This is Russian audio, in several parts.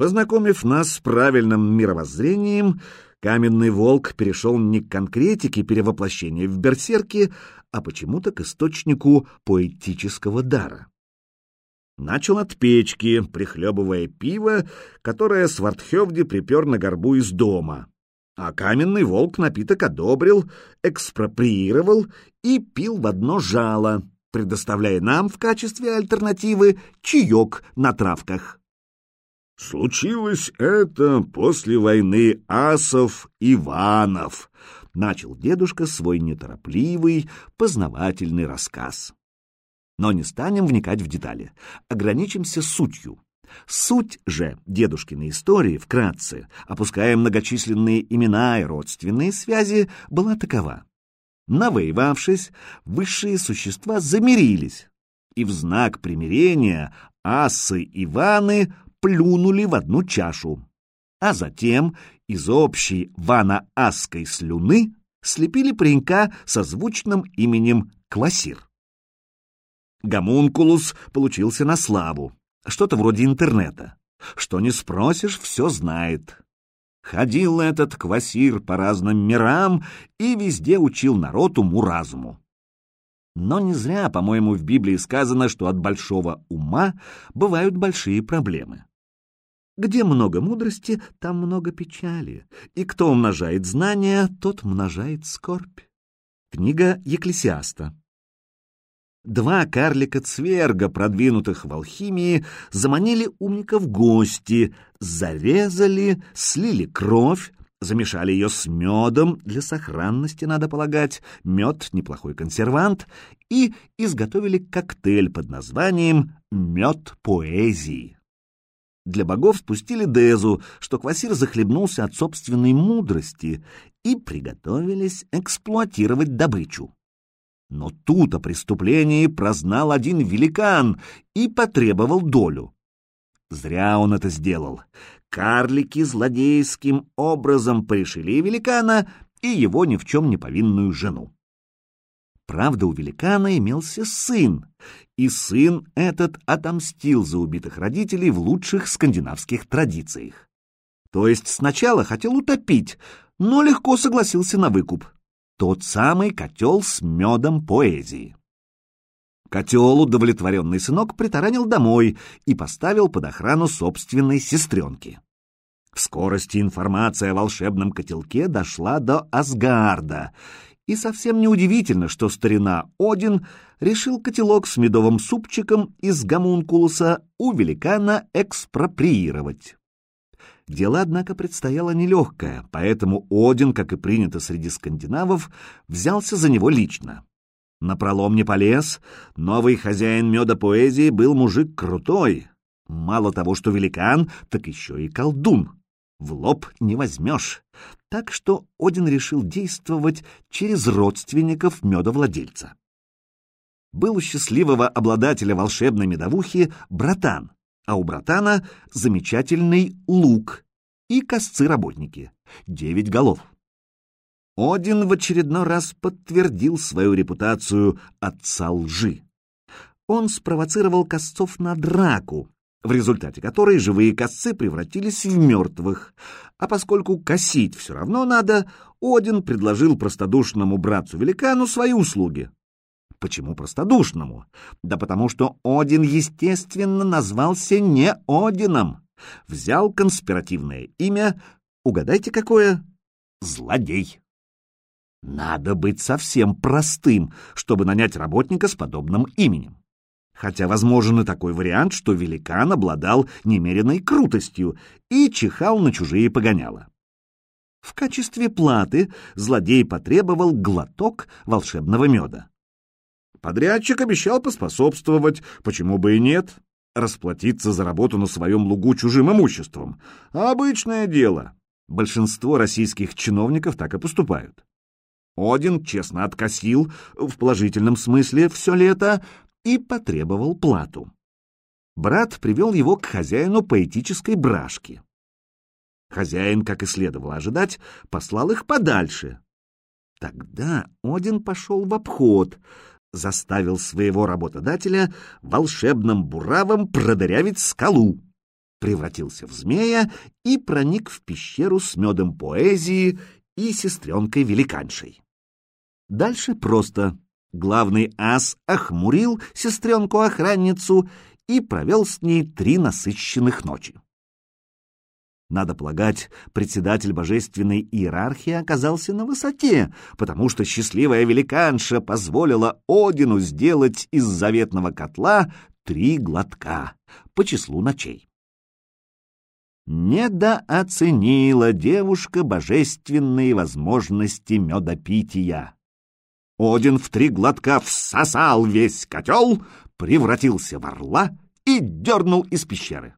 Познакомив нас с правильным мировоззрением, каменный волк перешел не к конкретике перевоплощения в берсерки, а почему-то к источнику поэтического дара. Начал от печки, прихлебывая пиво, которое Свардхевди припер на горбу из дома. А каменный волк напиток одобрил, экспроприировал и пил в одно жало, предоставляя нам в качестве альтернативы чаек на травках. «Случилось это после войны асов-иванов», — начал дедушка свой неторопливый, познавательный рассказ. Но не станем вникать в детали, ограничимся сутью. Суть же дедушкиной истории, вкратце, опуская многочисленные имена и родственные связи, была такова. Навоевавшись, высшие существа замирились, и в знак примирения асы Иваны плюнули в одну чашу, а затем из общей вана-асской слюны слепили паренька со звучным именем Квасир. Гомункулус получился на славу, что-то вроде интернета. Что не спросишь, все знает. Ходил этот квасир по разным мирам и везде учил народ уму-разуму. Но не зря, по-моему, в Библии сказано, что от большого ума бывают большие проблемы. Где много мудрости, там много печали, и кто умножает знания, тот умножает скорбь. Книга Екклесиаста. Два карлика-цверга, продвинутых в алхимии, заманили умника в гости, зарезали, слили кровь, замешали ее с медом, для сохранности, надо полагать, мед — неплохой консервант, и изготовили коктейль под названием «Мед поэзии». Для богов спустили Дезу, что Квасир захлебнулся от собственной мудрости, и приготовились эксплуатировать добычу. Но тут о преступлении прознал один великан и потребовал долю. Зря он это сделал. Карлики злодейским образом порешили великана и его ни в чем не повинную жену. Правда, у великана имелся сын, и сын этот отомстил за убитых родителей в лучших скандинавских традициях. То есть сначала хотел утопить, но легко согласился на выкуп. Тот самый котел с медом поэзии. Котел удовлетворенный сынок притаранил домой и поставил под охрану собственной сестренки. В скорости информация о волшебном котелке дошла до Асгарда, и совсем неудивительно, что старина Один решил котелок с медовым супчиком из гомункулуса у великана экспроприировать. Дело, однако, предстояло нелегкое, поэтому Один, как и принято среди скандинавов, взялся за него лично. Напролом не полез, новый хозяин меда поэзии был мужик крутой. Мало того, что великан, так еще и колдун в лоб не возьмешь. Так что Один решил действовать через родственников медовладельца. Был у счастливого обладателя волшебной медовухи братан, а у братана замечательный лук и косцы-работники, девять голов. Один в очередной раз подтвердил свою репутацию отца лжи. Он спровоцировал косцов на драку, в результате которой живые косцы превратились в мертвых. А поскольку косить все равно надо, Один предложил простодушному братцу-великану свои услуги. Почему простодушному? Да потому что Один, естественно, назвался не Одином. Взял конспиративное имя, угадайте какое? Злодей. Надо быть совсем простым, чтобы нанять работника с подобным именем хотя возможен и такой вариант, что великан обладал немеренной крутостью и чихал на чужие погоняла. В качестве платы злодей потребовал глоток волшебного меда. Подрядчик обещал поспособствовать, почему бы и нет, расплатиться за работу на своем лугу чужим имуществом. Обычное дело. Большинство российских чиновников так и поступают. Один честно откосил, в положительном смысле, все лето, и потребовал плату. Брат привел его к хозяину поэтической брашки. Хозяин, как и следовало ожидать, послал их подальше. Тогда Один пошел в обход, заставил своего работодателя волшебным буравом продырявить скалу. превратился в змея и проник в пещеру с медом поэзии и сестренкой-великаншей. Дальше просто. Главный ас охмурил сестренку-охранницу и провел с ней три насыщенных ночи. Надо полагать, председатель божественной иерархии оказался на высоте, потому что счастливая великанша позволила Одину сделать из заветного котла три глотка по числу ночей. Недооценила девушка божественные возможности медопития. Один в три глотка всосал весь котел, превратился в орла и дернул из пещеры.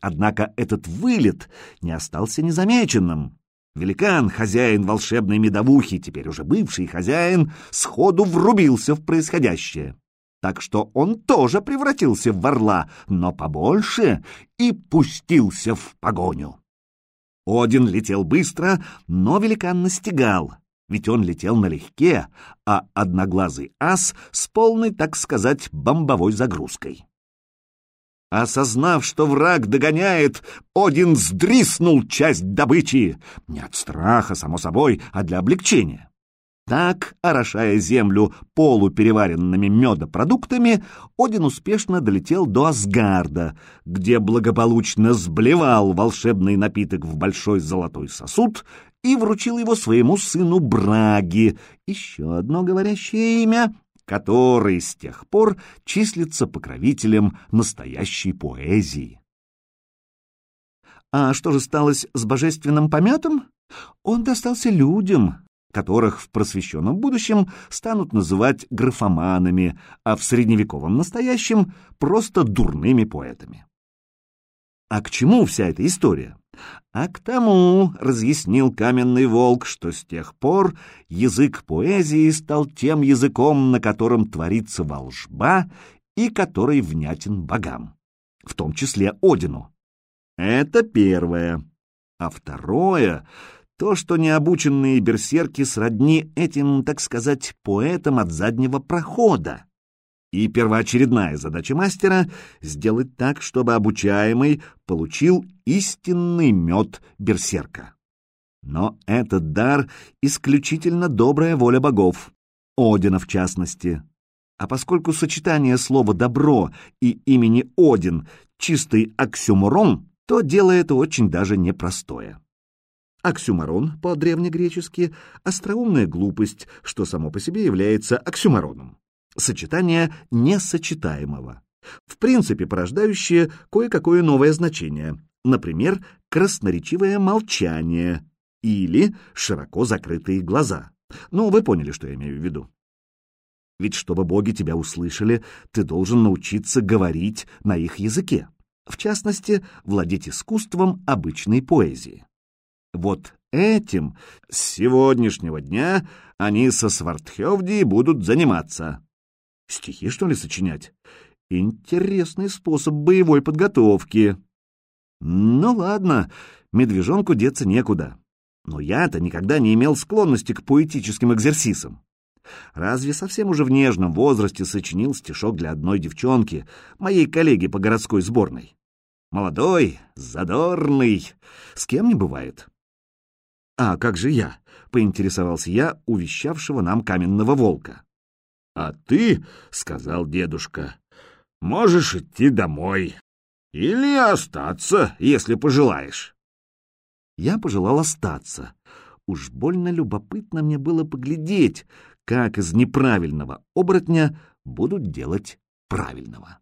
Однако этот вылет не остался незамеченным. Великан, хозяин волшебной медовухи, теперь уже бывший хозяин, сходу врубился в происходящее. Так что он тоже превратился в орла, но побольше, и пустился в погоню. Один летел быстро, но великан настигал, ведь он летел налегке, а одноглазый ас с полной, так сказать, бомбовой загрузкой. Осознав, что враг догоняет, Один сдриснул часть добычи. Не от страха, само собой, а для облегчения. Так, орошая землю полупереваренными медопродуктами, Один успешно долетел до Асгарда, где благополучно сблевал волшебный напиток в большой золотой сосуд и вручил его своему сыну Браги, еще одно говорящее имя, который с тех пор числится покровителем настоящей поэзии. А что же сталось с божественным пометом? Он достался людям, которых в просвещенном будущем станут называть графоманами, а в средневековом настоящем — просто дурными поэтами. А к чему вся эта история? А к тому, — разъяснил каменный волк, — что с тех пор язык поэзии стал тем языком, на котором творится волжба и который внятен богам, в том числе Одину. Это первое. А второе — то, что необученные берсерки сродни этим, так сказать, поэтам от заднего прохода. И первоочередная задача мастера — сделать так, чтобы обучаемый получил истинный мед берсерка. Но этот дар — исключительно добрая воля богов, Одина в частности. А поскольку сочетание слова «добро» и имени Один — чистый оксюморон, то дело это очень даже непростое. Оксюморон, по-древнегречески, остроумная глупость, что само по себе является оксюмороном сочетание несочетаемого, в принципе порождающее кое-какое новое значение, например, красноречивое молчание или широко закрытые глаза. Ну, вы поняли, что я имею в виду. Ведь чтобы боги тебя услышали, ты должен научиться говорить на их языке, в частности, владеть искусством обычной поэзии. Вот этим с сегодняшнего дня они со Свартхевди будут заниматься. Стихи, что ли, сочинять? Интересный способ боевой подготовки. Ну ладно, медвежонку деться некуда. Но я-то никогда не имел склонности к поэтическим экзерсисам. Разве совсем уже в нежном возрасте сочинил стишок для одной девчонки, моей коллеги по городской сборной? Молодой, задорный, с кем не бывает. А как же я? — поинтересовался я увещавшего нам каменного волка. А ты, — сказал дедушка, — можешь идти домой. Или остаться, если пожелаешь. Я пожелал остаться. Уж больно любопытно мне было поглядеть, как из неправильного оборотня будут делать правильного.